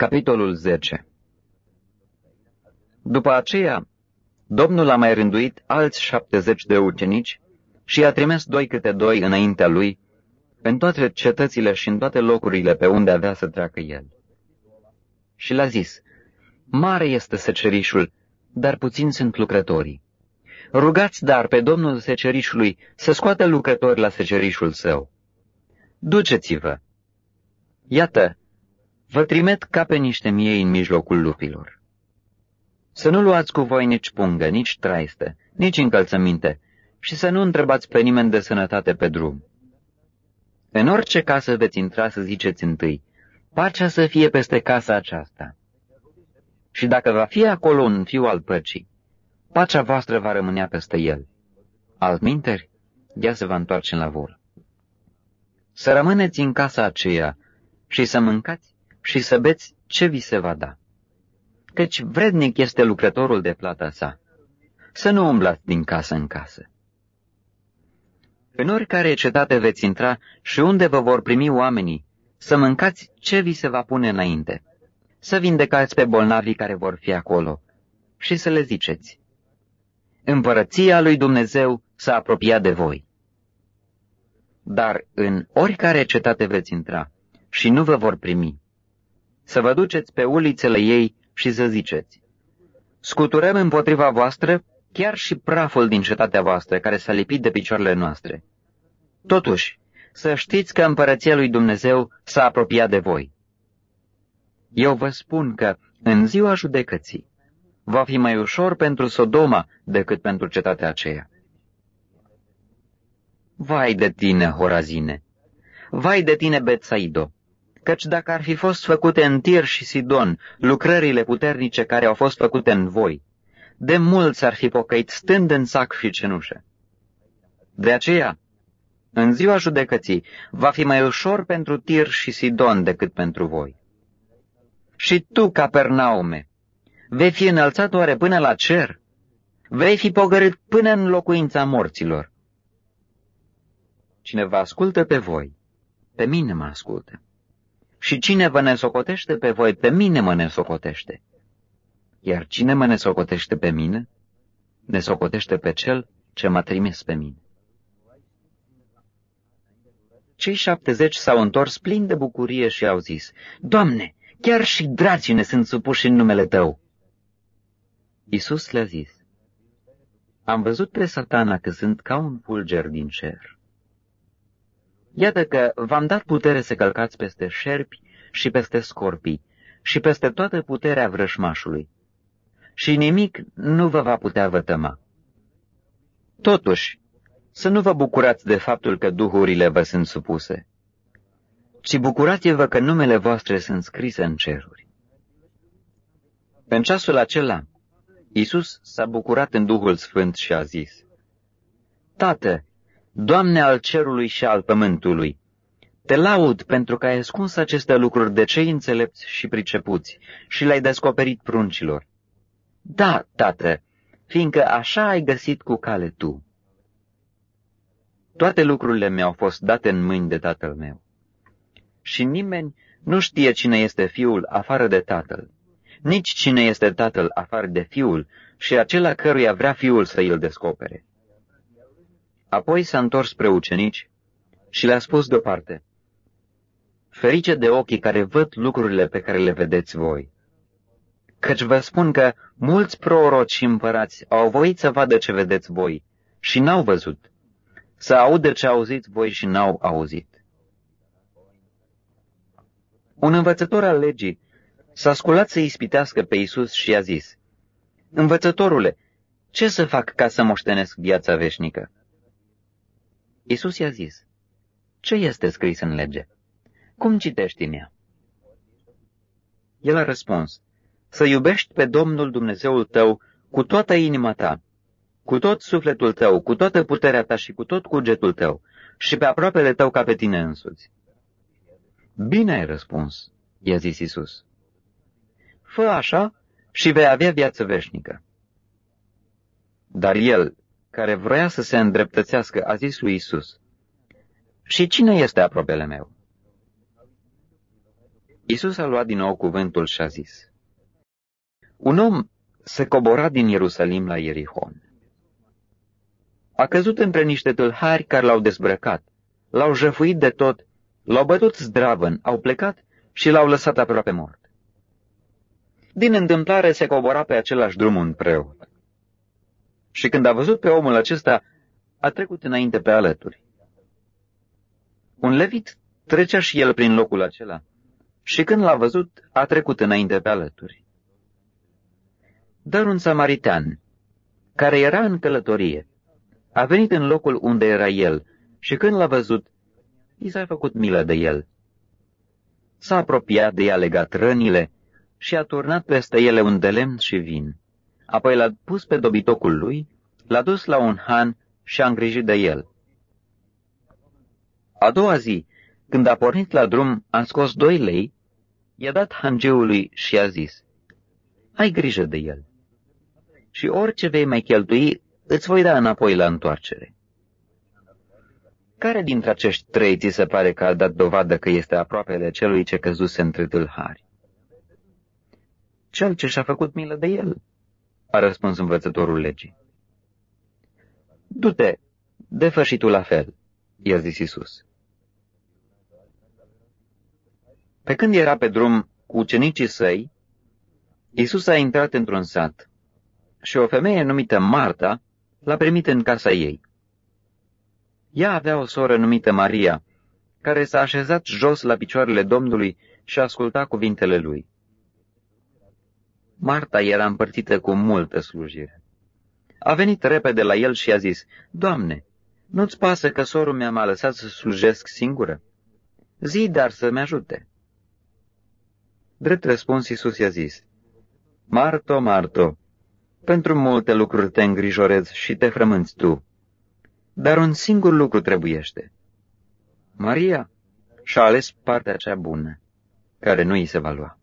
Capitolul 10 După aceea, Domnul a mai rânduit alți șaptezeci de ucenici și a trimis doi câte doi înaintea lui în toate cetățile și în toate locurile pe unde avea să treacă el. Și l-a zis, Mare este secerișul, dar puțin sunt lucrătorii. Rugați dar pe Domnul secerișului să scoată lucrători la secerișul său. Duceți-vă! Iată, vă trimet ca pe niște miei în mijlocul lupilor. Să nu luați cu voi nici pungă, nici traistă, nici încălțăminte și să nu întrebați pe nimeni de sănătate pe drum. În orice casă veți intra să ziceți întâi, pacea să fie peste casa aceasta. Și dacă va fi acolo un fiu al păcii, pacea voastră va rămânea peste el. Altminteri, ea se va întoarce la vor. Să rămâneți în casa aceea și să mâncați și să beți ce vi se va da. Căci vrednic este lucrătorul de plata sa. Să nu umblați din casă în casă. În oricare cetate veți intra și unde vă vor primi oamenii, să mâncați ce vi se va pune înainte, să vindecați pe bolnavii care vor fi acolo și să le ziceți. Împărăția lui Dumnezeu s-a apropiat de voi. Dar în oricare cetate veți intra și nu vă vor primi, să vă duceți pe ulițele ei și să ziceți, Scuturăm împotriva voastră chiar și praful din cetatea voastră care s-a lipit de picioarele noastre. Totuși, să știți că împărăția lui Dumnezeu s-a apropiat de voi. Eu vă spun că, în ziua judecății, va fi mai ușor pentru Sodoma decât pentru cetatea aceea. Vai de tine, Horazine! Vai de tine, Betsaido! Căci dacă ar fi fost făcute în Tir și Sidon lucrările puternice care au fost făcute în voi, de mulți ar fi pocăit stând în sac și cenușă. De aceea, în ziua judecății, va fi mai ușor pentru Tir și Sidon decât pentru voi. Și tu, Capernaume, vei fi înălțat oare până la cer? Vei fi pogărât până în locuința morților. Cine vă ascultă pe voi, pe mine mă ascultă. Și cine vă nesocotește pe voi, pe mine mă nesocotește. Iar cine mă nesocotește pe mine, nesocotește pe cel ce m-a trimis pe mine. Cei șaptezeci s-au întors plini de bucurie și au zis, Doamne, chiar și dracii ne sunt supuși în numele Tău. Iisus le-a zis, Am văzut pe satana că sunt ca un fulger din cer. Iată că v-am dat putere să călcați peste șerpi și peste scorpii și peste toată puterea vrășmașului. Și nimic nu vă va putea vătăma. Totuși, să nu vă bucurați de faptul că duhurile vă sunt supuse, ci bucurați-vă că numele voastre sunt scrise în ceruri. În ceasul acela, Iisus s-a bucurat în Duhul Sfânt și a zis, Tată, Doamne al cerului și al pământului, te laud pentru că ai ascuns aceste lucruri de cei înțelepți și pricepuți și le-ai descoperit pruncilor. Da, Tată, fiindcă așa ai găsit cu cale tu. Toate lucrurile mi-au fost date în mâini de tatăl meu. Și nimeni nu știe cine este fiul afară de tatăl, nici cine este tatăl afară de fiul și acela căruia vrea fiul să îl descopere. Apoi s-a întors spre ucenici și le-a spus deoparte, Ferice de ochii care văd lucrurile pe care le vedeți voi. Căci vă spun că mulți proroci și împărați au voit să vadă ce vedeți voi și n-au văzut, să audă ce auziți voi și n-au auzit. Un învățător al legii s-a sculat să ispitească pe Isus și a zis, Învățătorule, ce să fac ca să moștenesc viața veșnică? Isus i-a zis, Ce este scris în lege? Cum citești în ea? El a răspuns, Să iubești pe Domnul Dumnezeul tău cu toată inima ta, cu tot sufletul tău, cu toată puterea ta și cu tot cugetul tău, și pe aproapele tău ca pe tine însuți. Bine ai răspuns, i-a zis Isus. Fă așa și vei avea viață veșnică. Dar el, care vrea să se îndreptățească, a zis lui Isus, Și cine este aproapele meu? Isus a luat din nou cuvântul și a zis, Un om se cobora din Ierusalim la Ierihon. A căzut între niște tâlhari care l-au dezbrăcat, l-au jăfuit de tot, l-au bătut zdravăn, au plecat și l-au lăsat aproape mort. Din întâmplare se cobora pe același drum un preot. Și când a văzut pe omul acesta, a trecut înainte pe alături. Un levit trecea și el prin locul acela și când l-a văzut, a trecut înainte pe alături. Dar un samaritean, care era în călătorie, a venit în locul unde era el și când l-a văzut, i s-a făcut milă de el. S-a apropiat de ea legat rănile și a turnat peste ele un de lemn și vin. Apoi l-a pus pe dobitocul lui, l-a dus la un han și a îngrijit de el. A doua zi, când a pornit la drum, a scos doi lei, i-a dat hangeului și a zis, Ai grijă de el și orice vei mai cheltui, îți voi da înapoi la întoarcere. Care dintre acești trei ți se pare că a dat dovadă că este aproape de celui ce căzuse între tâlhari? Cel ce și-a făcut milă de el, a răspuns învățătorul legii. Du-te, de și tu la fel, i-a zis Isus. Pe când era pe drum cu ucenicii săi, Isus a intrat într-un sat și o femeie numită Marta l-a primit în casa ei. Ea avea o soră numită Maria, care s-a așezat jos la picioarele Domnului și asculta cuvintele lui. Marta era împărțită cu multă slujire. A venit repede la el și a zis, Doamne, nu-ți pasă că sorul mea m-a lăsat să slujesc singură? Zi dar să-mi ajute. Drept răspuns, Iisus i-a zis, Marto, Marto, pentru multe lucruri te îngrijorezi și te frămânți tu, dar un singur lucru trebuiește. Maria și-a ales partea cea bună, care nu îi se va lua.